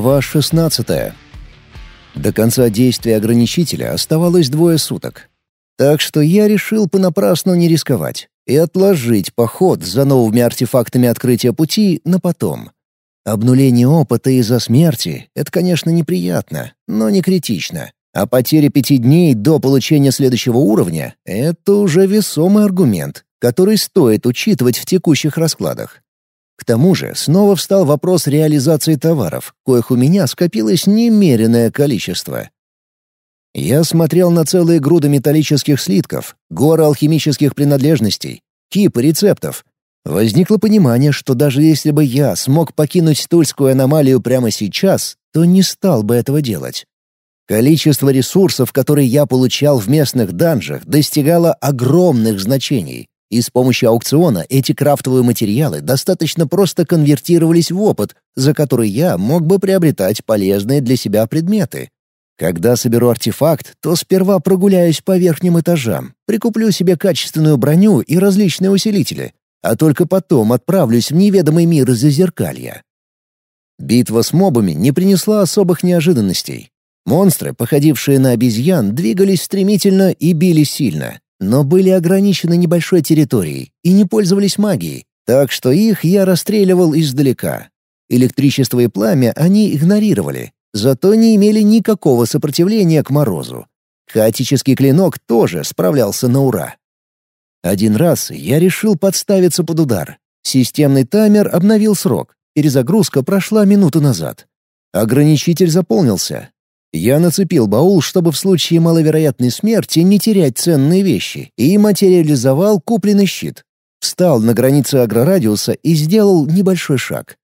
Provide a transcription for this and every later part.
Глава 16. До конца действия ограничителя оставалось двое суток. Так что я решил понапрасну не рисковать и отложить поход за новыми артефактами открытия пути на потом. Обнуление опыта из-за смерти — это, конечно, неприятно, но не критично. А потеря пяти дней до получения следующего уровня — это уже весомый аргумент, который стоит учитывать в текущих раскладах. К тому же снова встал вопрос реализации товаров, коих у меня скопилось немеренное количество. Я смотрел на целые груды металлических слитков, горы алхимических принадлежностей, кипы рецептов. Возникло понимание, что даже если бы я смог покинуть Тульскую аномалию прямо сейчас, то не стал бы этого делать. Количество ресурсов, которые я получал в местных данжах, достигало огромных значений. И с помощью аукциона эти крафтовые материалы достаточно просто конвертировались в опыт, за который я мог бы приобретать полезные для себя предметы. Когда соберу артефакт, то сперва прогуляюсь по верхним этажам, прикуплю себе качественную броню и различные усилители, а только потом отправлюсь в неведомый мир зазеркалья. Битва с мобами не принесла особых неожиданностей. Монстры, походившие на обезьян, двигались стремительно и били сильно но были ограничены небольшой территорией и не пользовались магией, так что их я расстреливал издалека. Электричество и пламя они игнорировали, зато не имели никакого сопротивления к морозу. Хаотический клинок тоже справлялся на ура. Один раз я решил подставиться под удар. Системный таймер обновил срок. Перезагрузка прошла минуту назад. Ограничитель заполнился, я нацепил баул, чтобы в случае маловероятной смерти не терять ценные вещи, и материализовал купленный щит. Встал на границе агрорадиуса и сделал небольшой шаг.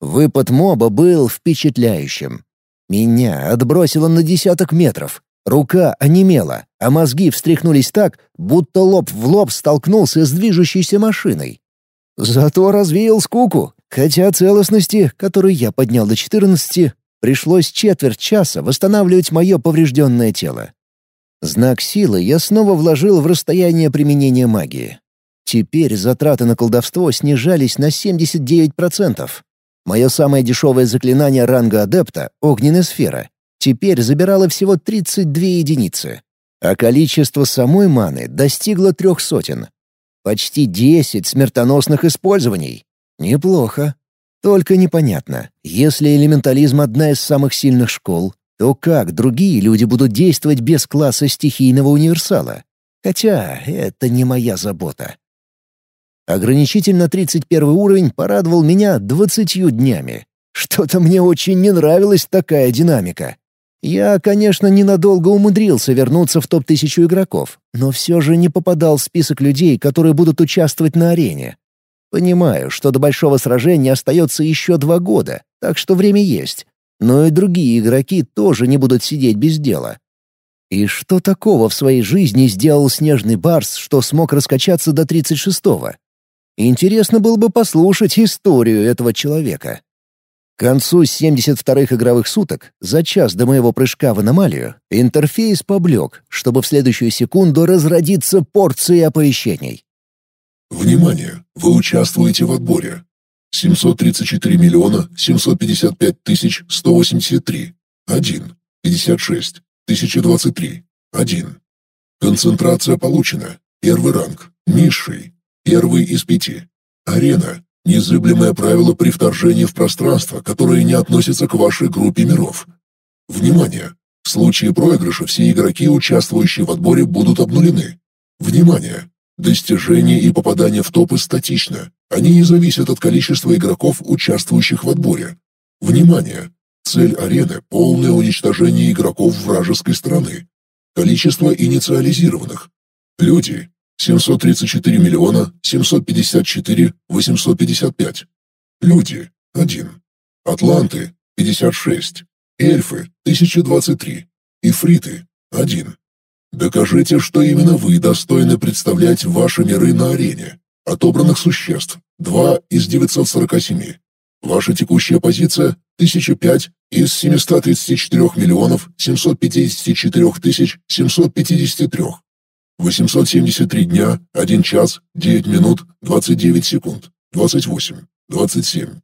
Выпад моба был впечатляющим. Меня отбросило на десяток метров. Рука онемела, а мозги встряхнулись так, будто лоб в лоб столкнулся с движущейся машиной. Зато развеял скуку, хотя целостности, которую я поднял до 14, Пришлось четверть часа восстанавливать мое поврежденное тело. Знак силы я снова вложил в расстояние применения магии. Теперь затраты на колдовство снижались на 79%. Мое самое дешевое заклинание ранга адепта — огненная сфера — теперь забирало всего 32 единицы, а количество самой маны достигло трех сотен. Почти 10 смертоносных использований. Неплохо. Только непонятно, если элементализм одна из самых сильных школ, то как другие люди будут действовать без класса стихийного универсала? Хотя это не моя забота. Ограничитель на 31 уровень порадовал меня двадцатью днями. Что-то мне очень не нравилась такая динамика. Я, конечно, ненадолго умудрился вернуться в топ-1000 игроков, но все же не попадал в список людей, которые будут участвовать на арене. Понимаю, что до большого сражения остается еще два года, так что время есть. Но и другие игроки тоже не будут сидеть без дела. И что такого в своей жизни сделал Снежный Барс, что смог раскачаться до 36-го? Интересно было бы послушать историю этого человека. К концу 72-х игровых суток, за час до моего прыжка в аномалию, интерфейс поблек, чтобы в следующую секунду разродиться порцией оповещений. Внимание! Вы участвуете в отборе. 734 миллиона 755 тысяч 183. 1. 56. 1023. 1. Концентрация получена. Первый ранг. Низший. Первый из пяти. Арена. Незыблемое правило при вторжении в пространство, которое не относится к вашей группе миров. Внимание! В случае проигрыша все игроки, участвующие в отборе, будут обнулены. Внимание! Достижения и попадание в топы статично. Они не зависят от количества игроков, участвующих в отборе. Внимание! Цель арены – полное уничтожение игроков вражеской страны. Количество инициализированных. Люди – 734 миллиона 754 855. Люди – 1. Атланты – 56. Эльфы – 1023. Ифриты – 1. Докажите, что именно вы достойны представлять ваши миры на арене. Отобранных существ – 2 из 947. Ваша текущая позиция – 1005 из 734 миллионов 754 тысяч 753. 873 дня, 1 час, 9 минут, 29 секунд, 28, 27.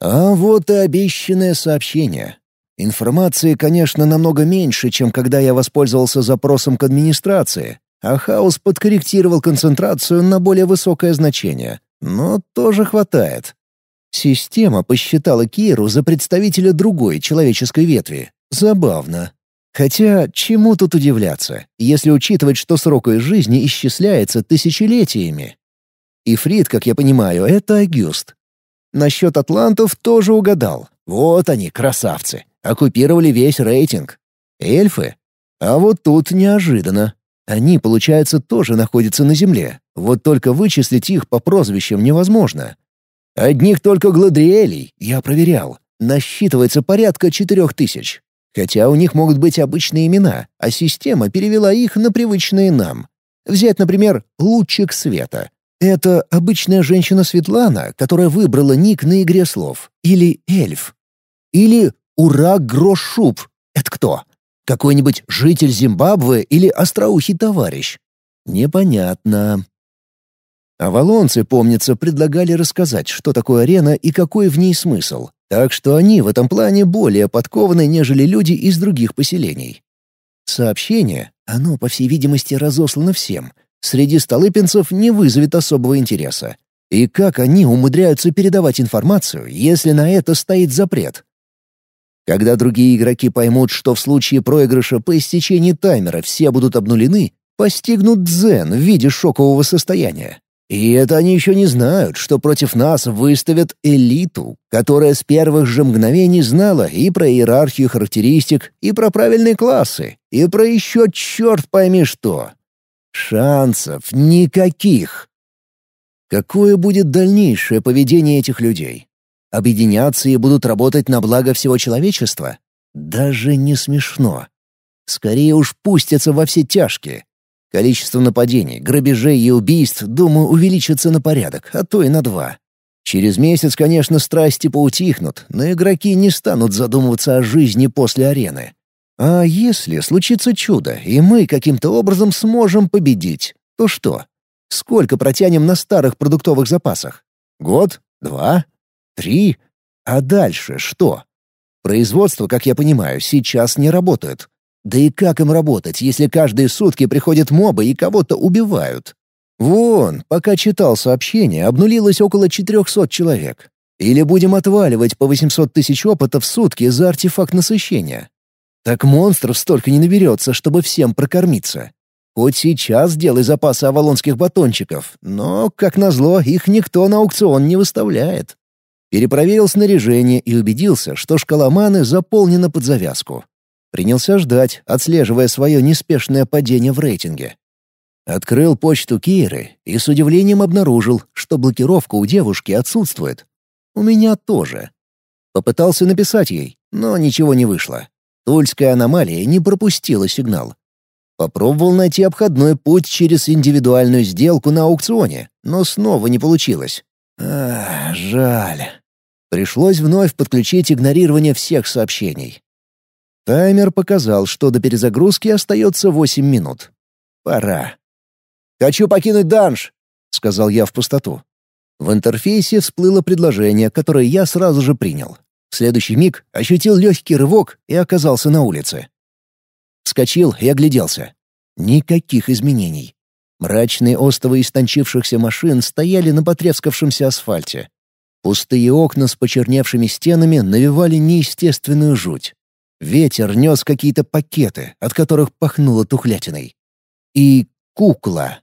А вот и обещанное сообщение. Информации, конечно, намного меньше, чем когда я воспользовался запросом к администрации, а хаос подкорректировал концентрацию на более высокое значение. Но тоже хватает. Система посчитала Киру за представителя другой человеческой ветви. Забавно. Хотя, чему тут удивляться, если учитывать, что срок их жизни исчисляется тысячелетиями? Ифрит, как я понимаю, это Агюст. Насчет атлантов тоже угадал. Вот они, красавцы. Оккупировали весь рейтинг. Эльфы? А вот тут неожиданно. Они, получается, тоже находятся на Земле. Вот только вычислить их по прозвищам невозможно. Одних только гладриэлей, я проверял, насчитывается порядка четырех тысяч. Хотя у них могут быть обычные имена, а система перевела их на привычные нам. Взять, например, «Лучик света». Это обычная женщина Светлана, которая выбрала ник на игре слов. Или эльф. Или «Ура, Грошуб». Это кто? Какой-нибудь житель Зимбабве или остроухий товарищ? Непонятно. Авалонцы, помнится, предлагали рассказать, что такое арена и какой в ней смысл. Так что они в этом плане более подкованы, нежели люди из других поселений. Сообщение, оно, по всей видимости, разослано всем, среди столыпинцев не вызовет особого интереса. И как они умудряются передавать информацию, если на это стоит запрет? Когда другие игроки поймут, что в случае проигрыша по истечении таймера все будут обнулены, постигнут дзен в виде шокового состояния. И это они еще не знают, что против нас выставят элиту, которая с первых же мгновений знала и про иерархию характеристик, и про правильные классы, и про еще черт пойми что. Шансов никаких. Какое будет дальнейшее поведение этих людей? Объединятся и будут работать на благо всего человечества? Даже не смешно. Скорее уж пустятся во все тяжкие, Количество нападений, грабежей и убийств, думаю, увеличится на порядок, а то и на два. Через месяц, конечно, страсти поутихнут, но игроки не станут задумываться о жизни после арены. А если случится чудо, и мы каким-то образом сможем победить, то что? Сколько протянем на старых продуктовых запасах? Год? Два? Три? А дальше что? Производство, как я понимаю, сейчас не работает. Да и как им работать, если каждые сутки приходят мобы и кого-то убивают? Вон, пока читал сообщение, обнулилось около 400 человек. Или будем отваливать по 800 тысяч опыта в сутки за артефакт насыщения. Так монстров столько не наберется, чтобы всем прокормиться. Хоть сейчас делай запасы авалонских батончиков, но, как назло, их никто на аукцион не выставляет. Перепроверил снаряжение и убедился, что шкала маны заполнена под завязку. Принялся ждать, отслеживая свое неспешное падение в рейтинге. Открыл почту Кейры и с удивлением обнаружил, что блокировка у девушки отсутствует. У меня тоже. Попытался написать ей, но ничего не вышло. Тульская аномалия не пропустила сигнал. Попробовал найти обходной путь через индивидуальную сделку на аукционе, но снова не получилось. Ах, жаль. Пришлось вновь подключить игнорирование всех сообщений. Таймер показал, что до перезагрузки остается 8 минут. Пора. «Хочу покинуть данж», — сказал я в пустоту. В интерфейсе всплыло предложение, которое я сразу же принял. В следующий миг ощутил легкий рывок и оказался на улице. Вскочил и огляделся. Никаких изменений. Мрачные остовы истончившихся машин стояли на потрескавшемся асфальте. Пустые окна с почерневшими стенами навевали неестественную жуть. Ветер нес какие-то пакеты, от которых пахнуло тухлятиной. И кукла.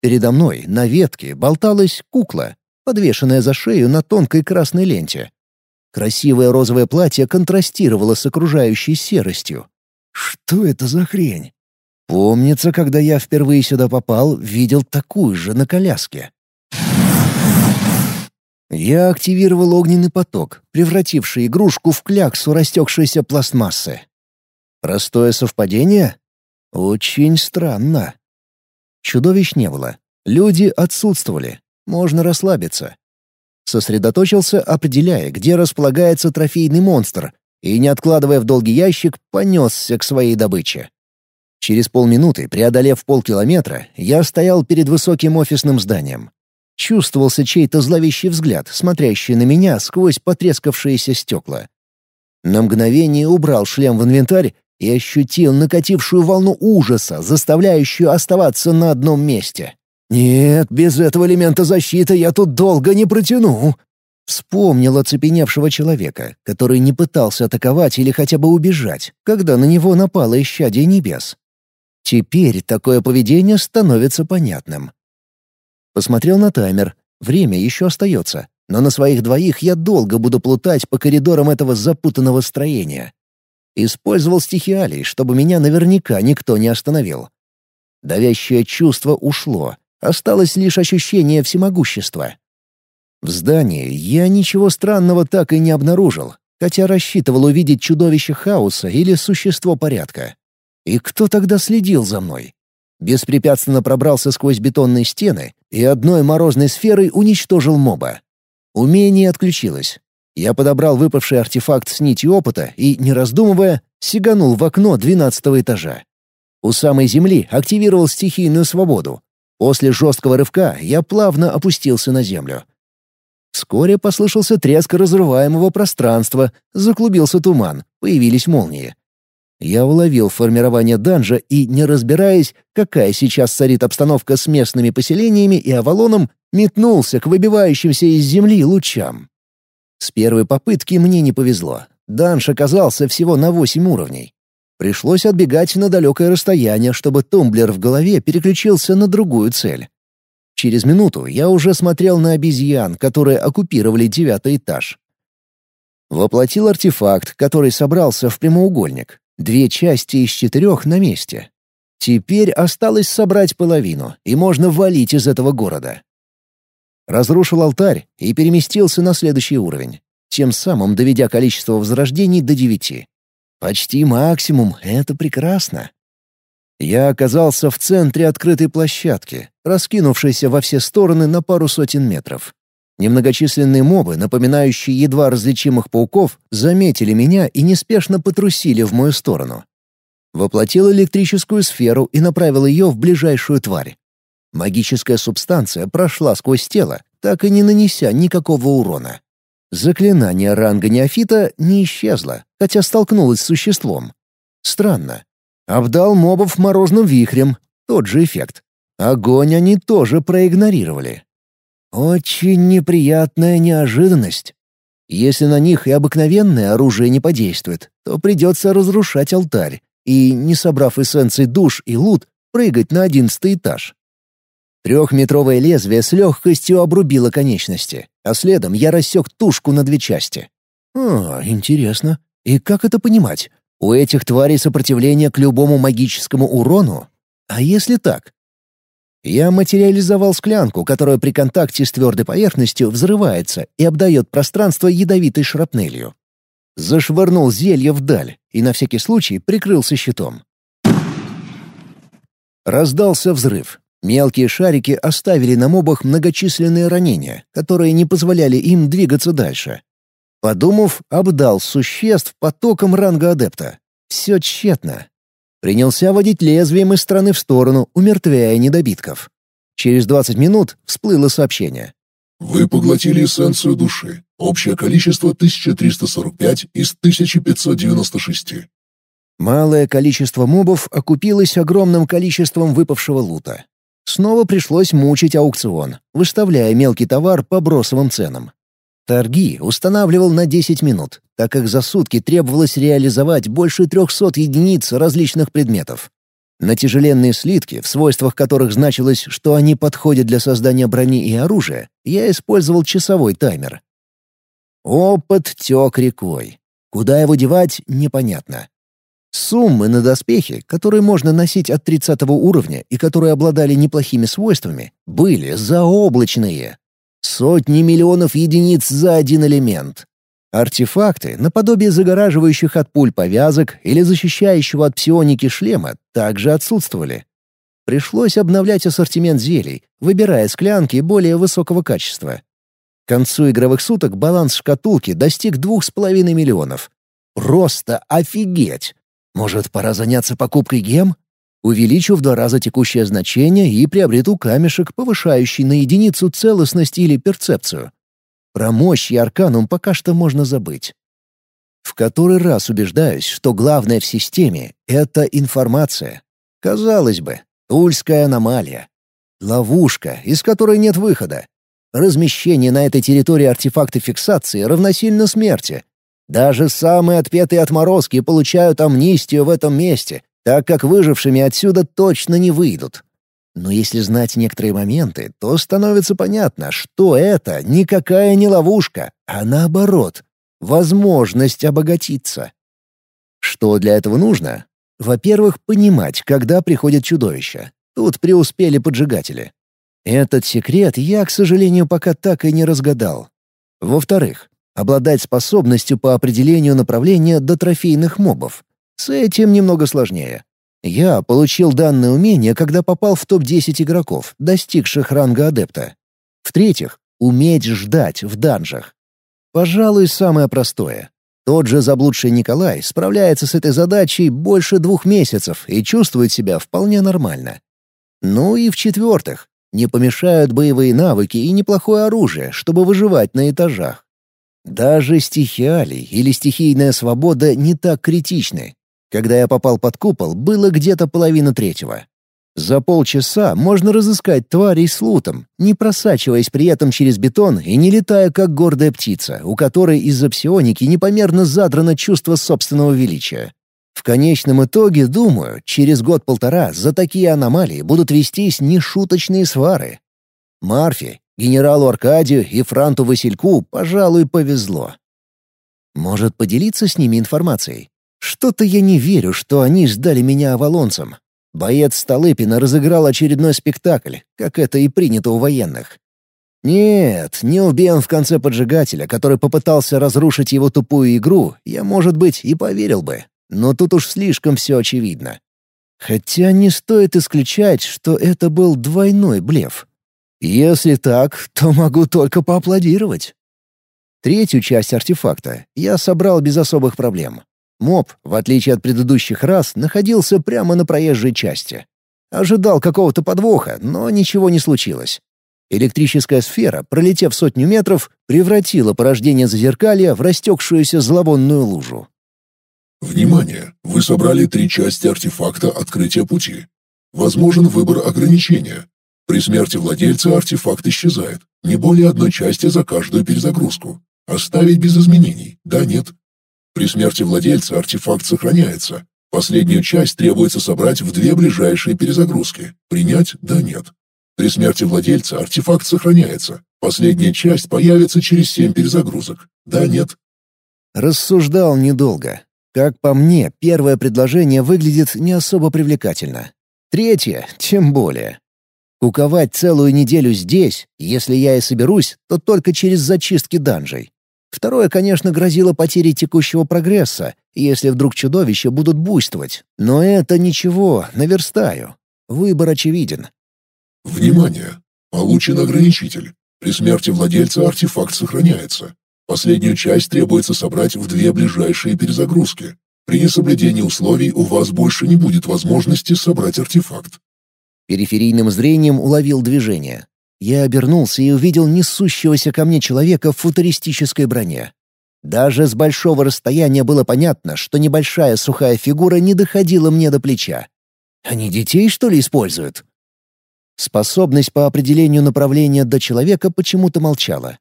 Передо мной на ветке болталась кукла, подвешенная за шею на тонкой красной ленте. Красивое розовое платье контрастировало с окружающей серостью. Что это за хрень? Помнится, когда я впервые сюда попал, видел такую же на коляске. Я активировал огненный поток, превративший игрушку в кляксу растекшейся пластмассы. Простое совпадение? Очень странно. Чудовищ не было. Люди отсутствовали. Можно расслабиться. Сосредоточился, определяя, где располагается трофейный монстр, и, не откладывая в долгий ящик, понесся к своей добыче. Через полминуты, преодолев полкилометра, я стоял перед высоким офисным зданием. Чувствовался чей-то зловещий взгляд, смотрящий на меня сквозь потрескавшиеся стекла. На мгновение убрал шлем в инвентарь и ощутил накатившую волну ужаса, заставляющую оставаться на одном месте. «Нет, без этого элемента защиты я тут долго не протяну!» Вспомнил оцепеневшего человека, который не пытался атаковать или хотя бы убежать, когда на него напало исчадие небес. Теперь такое поведение становится понятным. Посмотрел на таймер. Время еще остается, но на своих двоих я долго буду плутать по коридорам этого запутанного строения. Использовал стихиалий, чтобы меня наверняка никто не остановил. Давящее чувство ушло, осталось лишь ощущение всемогущества. В здании я ничего странного так и не обнаружил, хотя рассчитывал увидеть чудовище хаоса или существо порядка. И кто тогда следил за мной? Беспрепятственно пробрался сквозь бетонные стены и одной морозной сферой уничтожил моба. Умение отключилось. Я подобрал выпавший артефакт с нитью опыта и, не раздумывая, сиганул в окно двенадцатого этажа. У самой земли активировал стихийную свободу. После жесткого рывка я плавно опустился на землю. Вскоре послышался треск разрываемого пространства, заклубился туман, появились молнии. Я уловил формирование данжа и, не разбираясь, какая сейчас царит обстановка с местными поселениями и Авалоном, метнулся к выбивающимся из земли лучам. С первой попытки мне не повезло. Данж оказался всего на восемь уровней. Пришлось отбегать на далекое расстояние, чтобы тумблер в голове переключился на другую цель. Через минуту я уже смотрел на обезьян, которые оккупировали девятый этаж. Воплотил артефакт, который собрался в прямоугольник. Две части из четырех на месте. Теперь осталось собрать половину, и можно валить из этого города. Разрушил алтарь и переместился на следующий уровень, тем самым доведя количество возрождений до девяти. Почти максимум, это прекрасно. Я оказался в центре открытой площадки, раскинувшейся во все стороны на пару сотен метров. Немногочисленные мобы, напоминающие едва различимых пауков, заметили меня и неспешно потрусили в мою сторону. Воплотил электрическую сферу и направил ее в ближайшую тварь. Магическая субстанция прошла сквозь тело, так и не нанеся никакого урона. Заклинание ранга неофита не исчезло, хотя столкнулось с существом. Странно. Обдал мобов морозным вихрем, тот же эффект. Огонь они тоже проигнорировали. Очень неприятная неожиданность. Если на них и обыкновенное оружие не подействует, то придется разрушать алтарь и, не собрав эссенций душ и лут, прыгать на одиннадцатый этаж. Трехметровое лезвие с легкостью обрубило конечности, а следом я рассек тушку на две части. А, интересно. И как это понимать? У этих тварей сопротивление к любому магическому урону? А если так? Я материализовал склянку, которая при контакте с твердой поверхностью взрывается и обдает пространство ядовитой шрапнелью. Зашвырнул зелье вдаль и на всякий случай прикрылся щитом. Раздался взрыв. Мелкие шарики оставили на мобах многочисленные ранения, которые не позволяли им двигаться дальше. Подумав, обдал существ потоком ранга адепта. Все тщетно. Принялся водить лезвием из стороны в сторону, умертвяя недобитков. Через 20 минут всплыло сообщение. «Вы поглотили эссенцию души. Общее количество 1345 из 1596». Малое количество мобов окупилось огромным количеством выпавшего лута. Снова пришлось мучить аукцион, выставляя мелкий товар по бросовым ценам. Торги устанавливал на 10 минут, так как за сутки требовалось реализовать больше 300 единиц различных предметов. На тяжеленные слитки, в свойствах которых значилось, что они подходят для создания брони и оружия, я использовал часовой таймер. Опыт тек рекой. Куда его девать, непонятно. Суммы на доспехи, которые можно носить от 30 уровня и которые обладали неплохими свойствами, были заоблачные. Сотни миллионов единиц за один элемент. Артефакты, наподобие загораживающих от пуль повязок или защищающего от псионики шлема, также отсутствовали. Пришлось обновлять ассортимент зелий, выбирая склянки более высокого качества. К концу игровых суток баланс шкатулки достиг двух с половиной миллионов. Просто офигеть! Может, пора заняться покупкой гем? Увеличу в два раза текущее значение и приобрету камешек, повышающий на единицу целостность или перцепцию. Про мощь и арканум пока что можно забыть. В который раз убеждаюсь, что главное в системе — это информация. Казалось бы, тульская аномалия. Ловушка, из которой нет выхода. Размещение на этой территории артефакта фиксации равносильно смерти. Даже самые отпетые отморозки получают амнистию в этом месте, так как выжившими отсюда точно не выйдут. Но если знать некоторые моменты, то становится понятно, что это никакая не ловушка, а наоборот, возможность обогатиться. Что для этого нужно? Во-первых, понимать, когда приходит чудовище. Тут преуспели поджигатели. Этот секрет я, к сожалению, пока так и не разгадал. Во-вторых, обладать способностью по определению направления до трофейных мобов. С этим немного сложнее. Я получил данное умение, когда попал в топ-10 игроков, достигших ранга адепта. В-третьих, уметь ждать в данжах. Пожалуй, самое простое. Тот же заблудший Николай справляется с этой задачей больше двух месяцев и чувствует себя вполне нормально. Ну и в-четвертых, не помешают боевые навыки и неплохое оружие, чтобы выживать на этажах. Даже стихиалий или стихийная свобода не так критичны, когда я попал под купол, было где-то половина третьего. За полчаса можно разыскать тварей с лутом, не просачиваясь при этом через бетон и не летая как гордая птица, у которой из-за псионики непомерно задрано чувство собственного величия. В конечном итоге, думаю, через год-полтора за такие аномалии будут вестись нешуточные свары. Марфи, генералу Аркадию и Франту Васильку, пожалуй, повезло. Может, поделиться с ними информацией? Что-то я не верю, что они сдали меня авалонцам. Боец Столыпина разыграл очередной спектакль, как это и принято у военных. Нет, не убен в конце поджигателя, который попытался разрушить его тупую игру, я, может быть, и поверил бы. Но тут уж слишком все очевидно. Хотя не стоит исключать, что это был двойной блеф. Если так, то могу только поаплодировать. Третью часть артефакта я собрал без особых проблем. Моб, в отличие от предыдущих раз, находился прямо на проезжей части. Ожидал какого-то подвоха, но ничего не случилось. Электрическая сфера, пролетев сотню метров, превратила порождение зазеркалья в растекшуюся зловонную лужу. Внимание! Вы собрали три части артефакта открытия пути. Возможен выбор ограничения. При смерти владельца артефакт исчезает. Не более одной части за каждую перезагрузку. Оставить без изменений. Да, нет. При смерти владельца артефакт сохраняется. Последнюю часть требуется собрать в две ближайшие перезагрузки. Принять – да нет. При смерти владельца артефакт сохраняется. Последняя часть появится через семь перезагрузок. Да, нет. Рассуждал недолго. Как по мне, первое предложение выглядит не особо привлекательно. Третье — тем более. Куковать целую неделю здесь, если я и соберусь, то только через зачистки данжей. Второе, конечно, грозило потерей текущего прогресса, если вдруг чудовища будут буйствовать. Но это ничего, наверстаю. Выбор очевиден. Внимание! Получен ограничитель. При смерти владельца артефакт сохраняется. Последнюю часть требуется собрать в две ближайшие перезагрузки. При несоблюдении условий у вас больше не будет возможности собрать артефакт. Периферийным зрением уловил движение. Я обернулся и увидел несущегося ко мне человека в футуристической броне. Даже с большого расстояния было понятно, что небольшая сухая фигура не доходила мне до плеча. Они детей, что ли, используют? Способность по определению направления до человека почему-то молчала.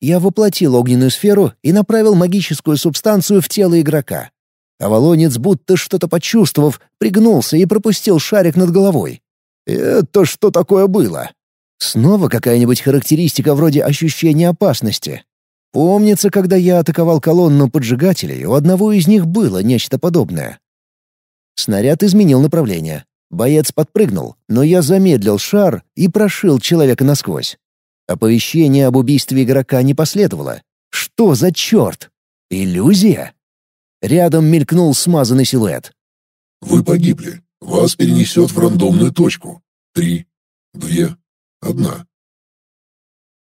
Я воплотил огненную сферу и направил магическую субстанцию в тело игрока. Авалонец, будто что-то почувствовав, пригнулся и пропустил шарик над головой. «Это что такое было?» Снова какая-нибудь характеристика вроде ощущения опасности. Помнится, когда я атаковал колонну поджигателей, у одного из них было нечто подобное. Снаряд изменил направление. Боец подпрыгнул, но я замедлил шар и прошил человека насквозь. Оповещение об убийстве игрока не последовало. Что за черт? Иллюзия? Рядом мелькнул смазанный силуэт. «Вы погибли. Вас перенесет в рандомную точку. Три, две, Одна.